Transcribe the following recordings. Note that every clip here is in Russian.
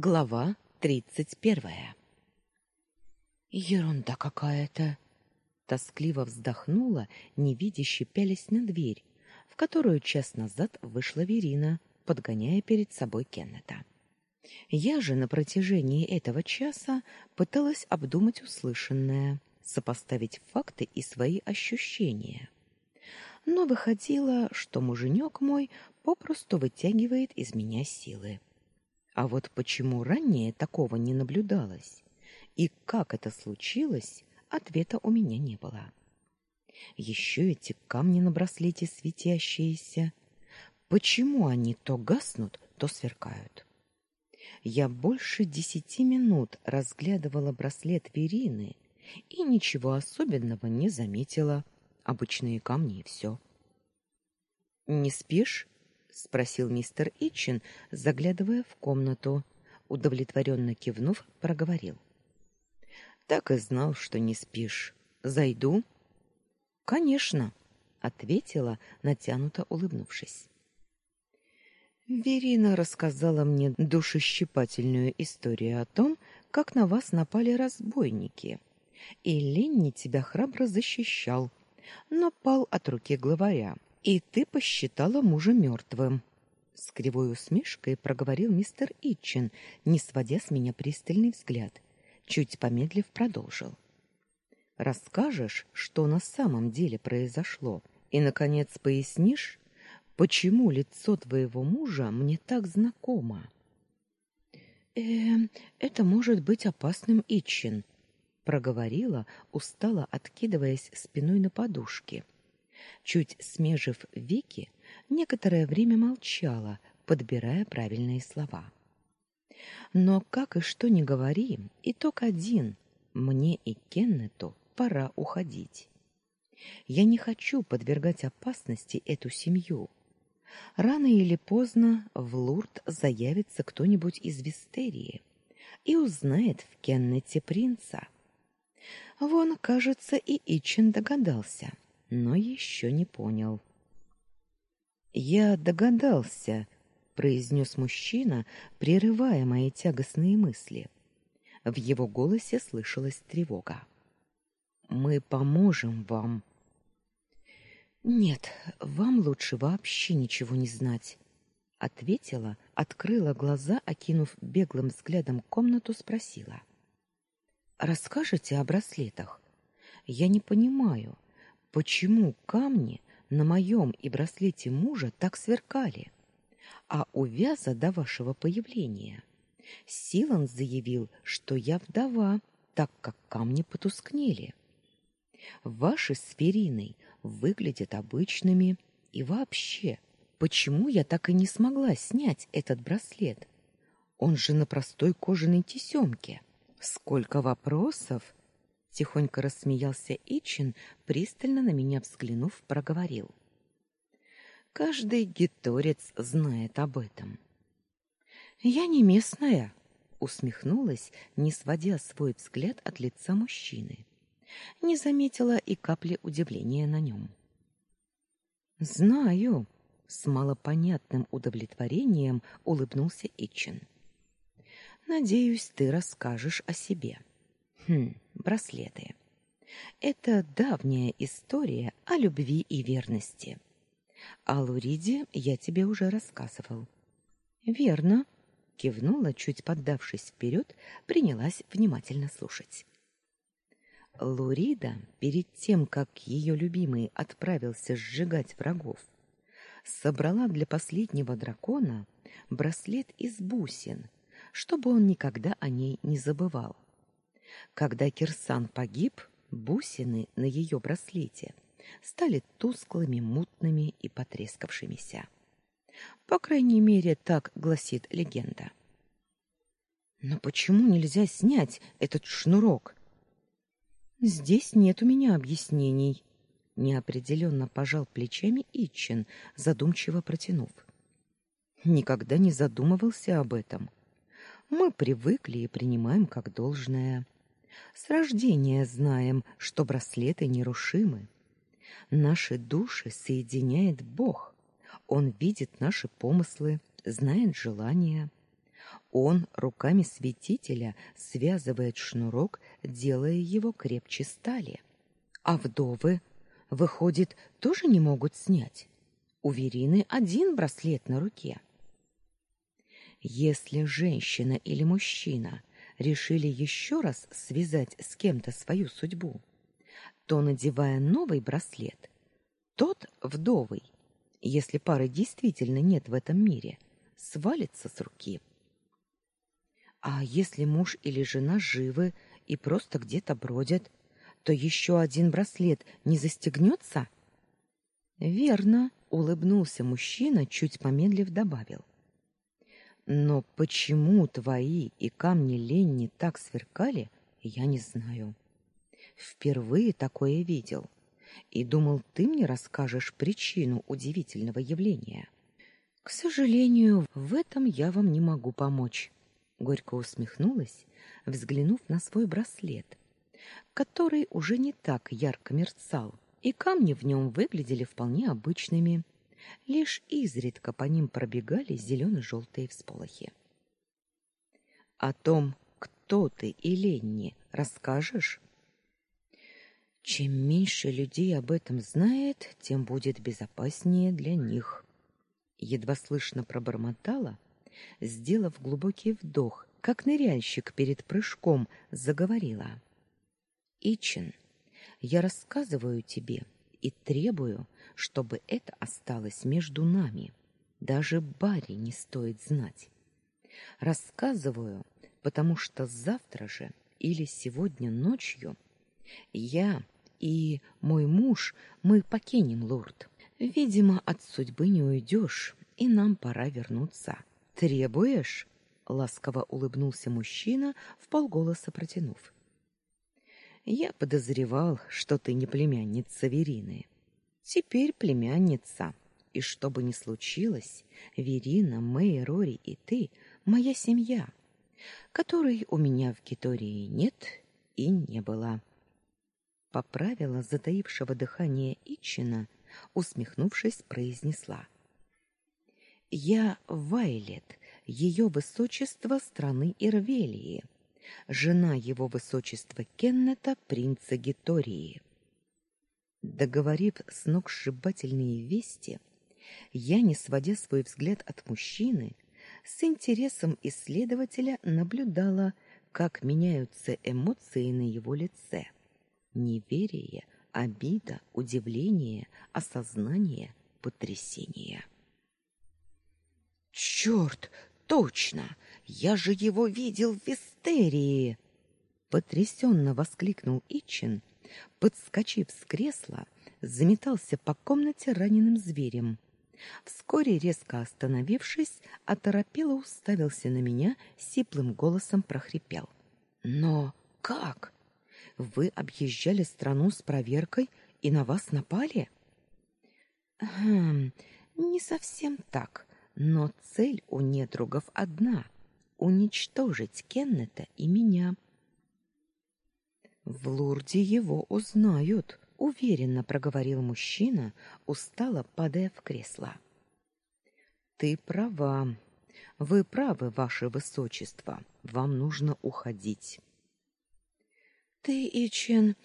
Глава тридцать первая. Ерунда какая-то, тоскливо вздохнула, невидяще пялясь на дверь, в которую час назад вышла Верина, подгоняя перед собой Кеннета. Я же на протяжении этого часа пыталась обдумать услышанное, сопоставить факты и свои ощущения. Но выходило, что муженек мой попросту вытягивает из меня силы. А вот почему ранее такого не наблюдалось и как это случилось, ответа у меня не было. Еще эти камни на браслете светящиеся. Почему они то гаснут, то сверкают? Я больше десяти минут разглядывала браслет Верины и ничего особенного не заметила. Обычные камни и все. «Не спишь?» Спросил мистер Итчин, заглядывая в комнату, удовлетворенно кивнув, проговорил: Так и знал, что не спишь. Зайду? Конечно, ответила, натянуто улыбнувшись. Верина рассказала мне душещипательную историю о том, как на вас напали разбойники. И Ленни тебя храбро защищал, но пал от руки главаря. И ты посчитала мужа мертвым. С кривой усмешкой проговорил мистер Итчин, не сводя с меня пристальный взгляд. Чуть помедлив продолжил. Расскажешь, что на самом деле произошло, и наконец пояснишь, почему лицо твоего мужа мне так знакомо. Э, это может быть опасным, Итчин, проговорила, устало откидываясь спиной на подушке. Чуть смежив веки, некоторое время молчала, подбирая правильные слова. Но как и что ни говори, итог один: мне и Кеннету пора уходить. Я не хочу подвергать опасности эту семью. Рано или поздно в Лурд заявится кто-нибудь из Вистерии и узнает в Кеннете принца. Вон, кажется, и Ичин догадался но еще не понял. Я догадался, произнес мужчина, прерывая мои тягостные мысли. В его голосе слышалась тревога. Мы поможем вам. Нет, вам лучше вообще ничего не знать, ответила, открыла глаза, окинув беглым взглядом комнату, спросила: Расскажете о браслетах? Я не понимаю, почему камни на моем и браслете мужа так сверкали, а у Вяза до вашего появления Силан заявил, что я вдова, так как камни потускнели. Ваши с Фериной выглядят обычными, и вообще, почему я так и не смогла снять этот браслет? Он же на простой кожаной тесемке. Сколько вопросов Тихонько рассмеялся Ичин, пристально на меня взглянув, проговорил. Каждый гиторец знает об этом. Я не местная, усмехнулась, не сводя свой взгляд от лица мужчины. Не заметила и капли удивления на нем. Знаю, с малопонятным удовлетворением улыбнулся Ичин. Надеюсь, ты расскажешь о себе. Хм, браслеты. Это давняя история о любви и верности. О Луриде я тебе уже рассказывал. Верно, кивнула, чуть поддавшись вперед, принялась внимательно слушать. Лурида, перед тем, как ее любимый отправился сжигать врагов, собрала для последнего дракона браслет из бусин, чтобы он никогда о ней не забывал. Когда Кирсан погиб, бусины на ее браслете стали тусклыми, мутными и потрескавшимися. По крайней мере, так гласит легенда. Но почему нельзя снять этот шнурок? Здесь нет у меня объяснений, неопределенно пожал плечами Итчин, задумчиво протянув. Никогда не задумывался об этом. Мы привыкли и принимаем как должное. С рождения знаем, что браслеты нерушимы. Наши души соединяет Бог. Он видит наши помыслы, знает желания. Он руками святителя связывает шнурок, делая его крепче стали. А вдовы, выходит, тоже не могут снять. У Верины один браслет на руке. Если женщина или мужчина решили еще раз связать с кем-то свою судьбу, то, надевая новый браслет, тот вдовый, если пары действительно нет в этом мире, свалится с руки. А если муж или жена живы и просто где-то бродят, то еще один браслет не застегнется? Верно, улыбнулся мужчина, чуть помедлив добавил. Но почему твои и камни Ленни так сверкали, я не знаю. Впервые такое видел и думал, ты мне расскажешь причину удивительного явления. К сожалению, в этом я вам не могу помочь. Горько усмехнулась, взглянув на свой браслет, который уже не так ярко мерцал, и камни в нем выглядели вполне обычными. Лишь изредка по ним пробегали зелено-желтые всполохи. О том, кто ты и Ленни, расскажешь? Чем меньше людей об этом знает, тем будет безопаснее для них. Едва слышно пробормотала, сделав глубокий вдох, как ныряльщик перед прыжком, заговорила. Ичин, я рассказываю тебе и требую, чтобы это осталось между нами. Даже Барри не стоит знать. Рассказываю, потому что завтра же или сегодня ночью я и мой муж мы покинем Лурд. Видимо, от судьбы не уйдешь, и нам пора вернуться. Требуешь? ласково улыбнулся мужчина, вполголоса протянув. Я подозревал, что ты не племянница Верины. Теперь племянница. И что бы ни случилось, Верина, Мэй, Рори и ты моя семья, которой у меня в Китории нет и не было. Поправила затаившего дыхание Ичина, усмехнувшись, произнесла: "Я Вайлет, ее высочество страны Ирвелии, жена его высочества Кеннета, принца Гитории". Договорив сногсшибательные вести, я, не сводя свой взгляд от мужчины, с интересом исследователя наблюдала, как меняются эмоции на его лице неверие, обида, удивление, осознание, потрясение. Черт, точно! Я же его видел в Вистерии! Потрясенно воскликнул Ичин, подскочив с кресла, заметался по комнате раненым зверем. Вскоре, резко остановившись, оторопело уставился на меня, сиплым голосом прохрипел. «Но как? Вы объезжали страну с проверкой и на вас напали? Хм, не совсем так, но цель у недругов одна уничтожить Кеннета и меня. В Лурде его узнают, уверенно проговорил мужчина, устало падая в кресло. Ты права. Вы правы, ваше высочество. Вам нужно уходить. Ты, Ичин,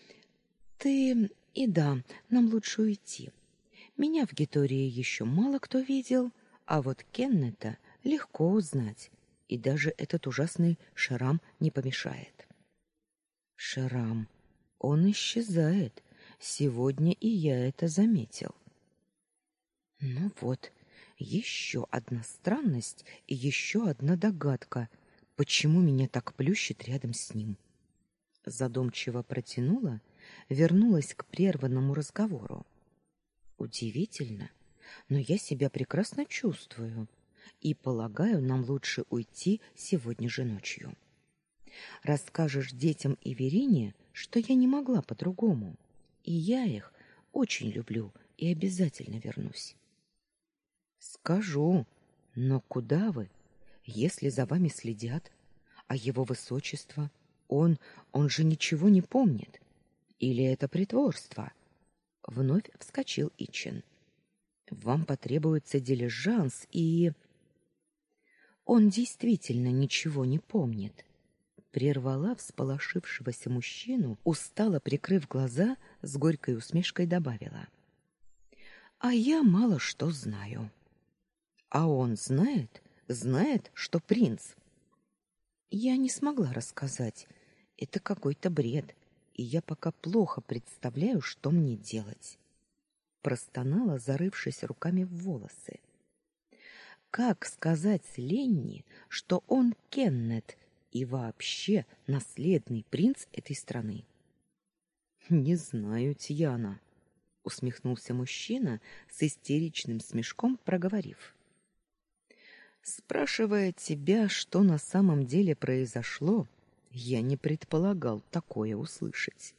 ты и да, нам лучше уйти. Меня в Гитории еще мало кто видел, а вот Кеннета легко узнать, и даже этот ужасный шрам не помешает. Шрам. Он исчезает. Сегодня и я это заметил. Ну вот, еще одна странность и еще одна догадка, почему меня так плющит рядом с ним задумчиво протянула, вернулась к прерванному разговору. Удивительно, но я себя прекрасно чувствую и полагаю, нам лучше уйти сегодня же ночью. Расскажешь детям и Верине, что я не могла по-другому, и я их очень люблю и обязательно вернусь. Скажу, но куда вы, если за вами следят, а его высочество — он, он же ничего не помнит. Или это притворство? Вновь вскочил Ичин. Вам потребуется дилижанс и Он действительно ничего не помнит. Прервала всполошившегося мужчину, устало прикрыв глаза, с горькой усмешкой добавила. А я мало что знаю. А он знает, знает, что принц. Я не смогла рассказать. Это какой-то бред, и я пока плохо представляю, что мне делать. Простонала, зарывшись руками в волосы. Как сказать Ленни, что он Кеннет и вообще наследный принц этой страны? Не знаю, Тьяна, усмехнулся мужчина с истеричным смешком, проговорив: Спрашивая тебя, что на самом деле произошло, я не предполагал такое услышать.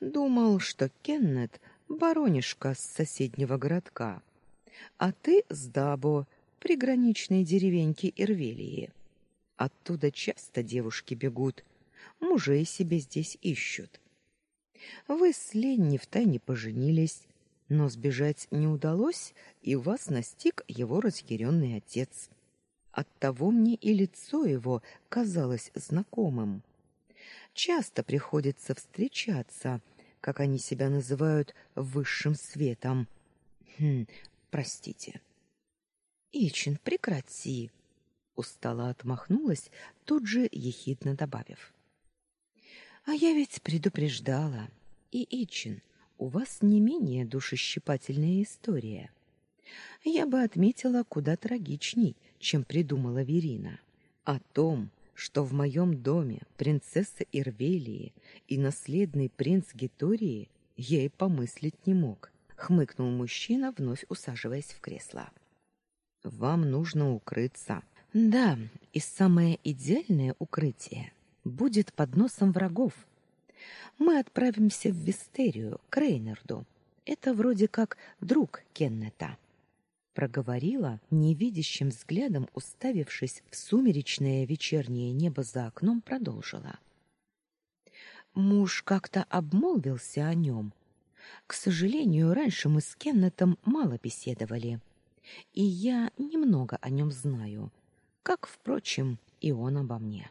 Думал, что Кеннет баронишка с соседнего городка, а ты с Дабо приграничной деревеньки Ирвелии. Оттуда часто девушки бегут, мужей себе здесь ищут. Вы с Ленни втайне поженились, но сбежать не удалось, и вас настиг его разъяренный отец. Оттого мне и лицо его казалось знакомым. Часто приходится встречаться, как они себя называют, высшим светом. Хм, простите. Ичин, прекрати, устало отмахнулась, тут же ехидно добавив: А я ведь предупреждала. И Ичин, у вас не менее душещипательная история. Я бы отметила куда трагичней, чем придумала Верина. О том, что в моем доме принцесса Ирвелии и наследный принц Гитории, я и помыслить не мог, хмыкнул мужчина, вновь усаживаясь в кресло. Вам нужно укрыться. Да, и самое идеальное укрытие будет под носом врагов. Мы отправимся в Вестерию, к Рейнарду. Это вроде как друг Кеннета. Проговорила, невидящим взглядом уставившись в сумеречное вечернее небо за окном, продолжила. Муж как-то обмолвился о нем. К сожалению, раньше мы с Кеннетом мало беседовали и я немного о нем знаю, как, впрочем, и он обо мне.